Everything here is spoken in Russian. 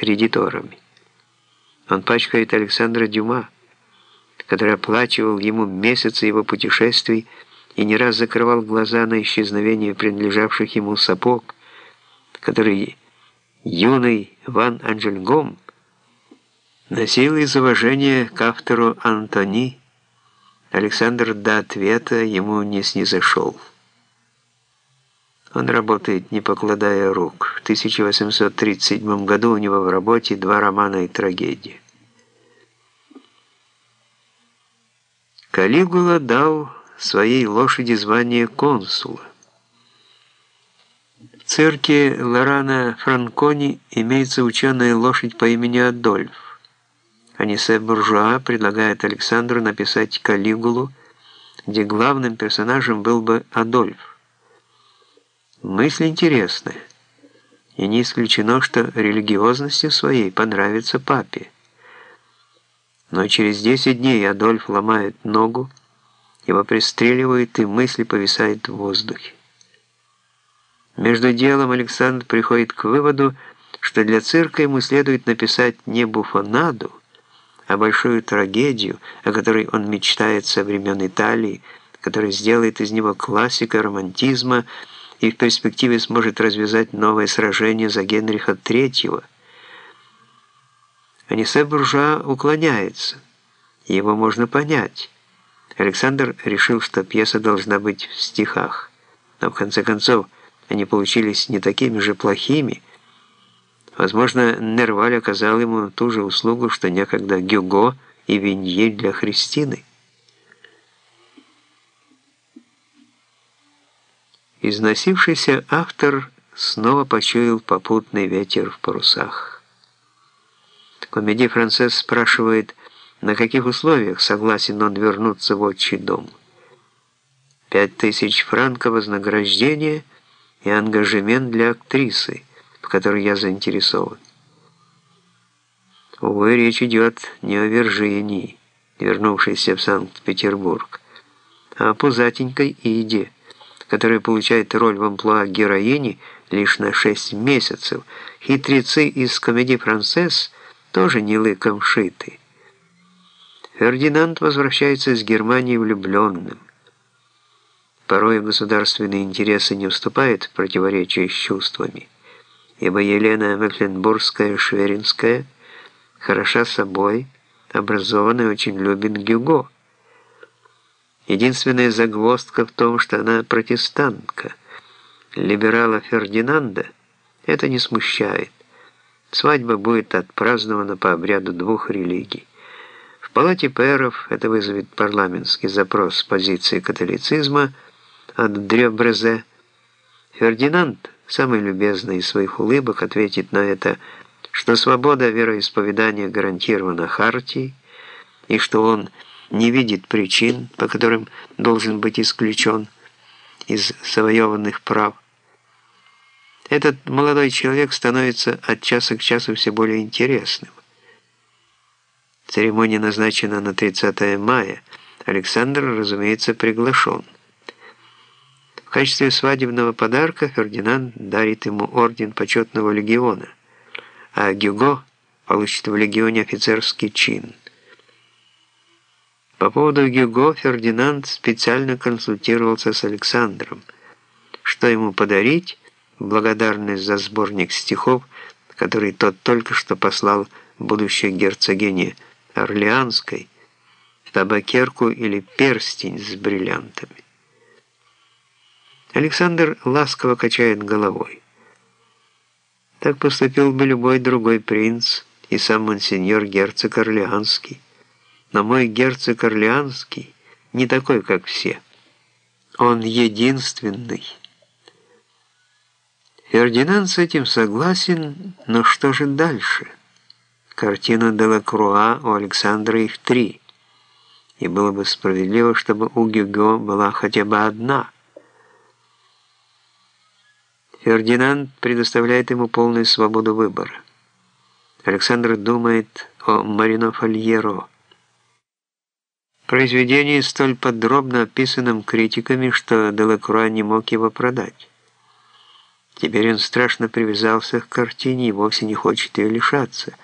кредиторами. Он пачкает Александра Дюма, который оплачивал ему месяцы его путешествий и не раз закрывал глаза на исчезновение принадлежавших ему сапог, который юный Ван Анжельгом носил из уважения к автору Антони, Александр до ответа ему не снизошел. Он работает, не покладая рук. В 1837 году у него в работе два романа и трагедия. Калигула дал своей лошади звание консула. В цирке Лорана Франкони имеется ученая лошадь по имени Адольф. Анисе Буржуа предлагает Александру написать Калигулу, где главным персонажем был бы Адольф. Мысль интересная, и не исключено, что религиозностью своей понравится папе. Но через 10 дней Адольф ломает ногу, его пристреливают, и мысли повисают в воздухе. Между делом Александр приходит к выводу, что для цирка ему следует написать не буфонаду, а большую трагедию, о которой он мечтает со времен Италии, которая сделает из него классика романтизма, и в перспективе сможет развязать новое сражение за Генриха III. Анисе Буржуа уклоняется, его можно понять. Александр решил, что пьеса должна быть в стихах, но в конце концов они получились не такими же плохими. Возможно, Нерваль оказал ему ту же услугу, что некогда Гюго и Винье для Христины. Износившийся автор снова почуял попутный ветер в парусах. Комедий Францесс спрашивает, на каких условиях согласен он вернуться в отчий дом. Пять тысяч франков вознаграждения и ангажемент для актрисы, в которой я заинтересован. Увы, речь идет не о Виржинии, вернувшейся в Санкт-Петербург, а о пузатенькой Иде, которая получает роль в амплуа героини лишь на 6 месяцев, хитрецы из комедии «Францесс» тоже не лыком шиты. Фердинанд возвращается из Германии влюбленным. Порой государственные интересы не вступают в противоречие с чувствами, ибо Елена Мекленбургская-Шверинская хороша собой, образованная очень любит Гюго. Единственная загвоздка в том, что она протестантка. Либерала Фердинанда это не смущает. Свадьба будет отпразднована по обряду двух религий. В палате пэров это вызовет парламентский запрос с позиции католицизма от Дрёбрезе. Фердинанд, самый любезный из своих улыбок, ответит на это, что свобода вероисповедания гарантирована Хартией, и что он – не видит причин, по которым должен быть исключен из завоеванных прав. Этот молодой человек становится от часа к часу все более интересным. Церемония назначена на 30 мая. Александр, разумеется, приглашен. В качестве свадебного подарка Фердинанд дарит ему орден почетного легиона, а Гюго получит в легионе офицерский чин – по поводу Гюго Фердинанд специально консультировался с Александром. Что ему подарить благодарность за сборник стихов, который тот только что послал будущей герцогине Орлеанской, табакерку или перстень с бриллиантами. Александр ласково качает головой. Так поступил бы любой другой принц и сам монсеньор герцог Орлеанский но мой герцог Орлеанский не такой, как все. Он единственный. Фердинанд с этим согласен, но что же дальше? Картина Делакруа у Александра их три, и было бы справедливо, чтобы у Гюго была хотя бы одна. Фердинанд предоставляет ему полную свободу выбора. Александр думает о Марино Фольеро, Произведение столь подробно описанном критиками, что Делакруа не мог его продать. Теперь он страшно привязался к картине и вовсе не хочет ее лишаться.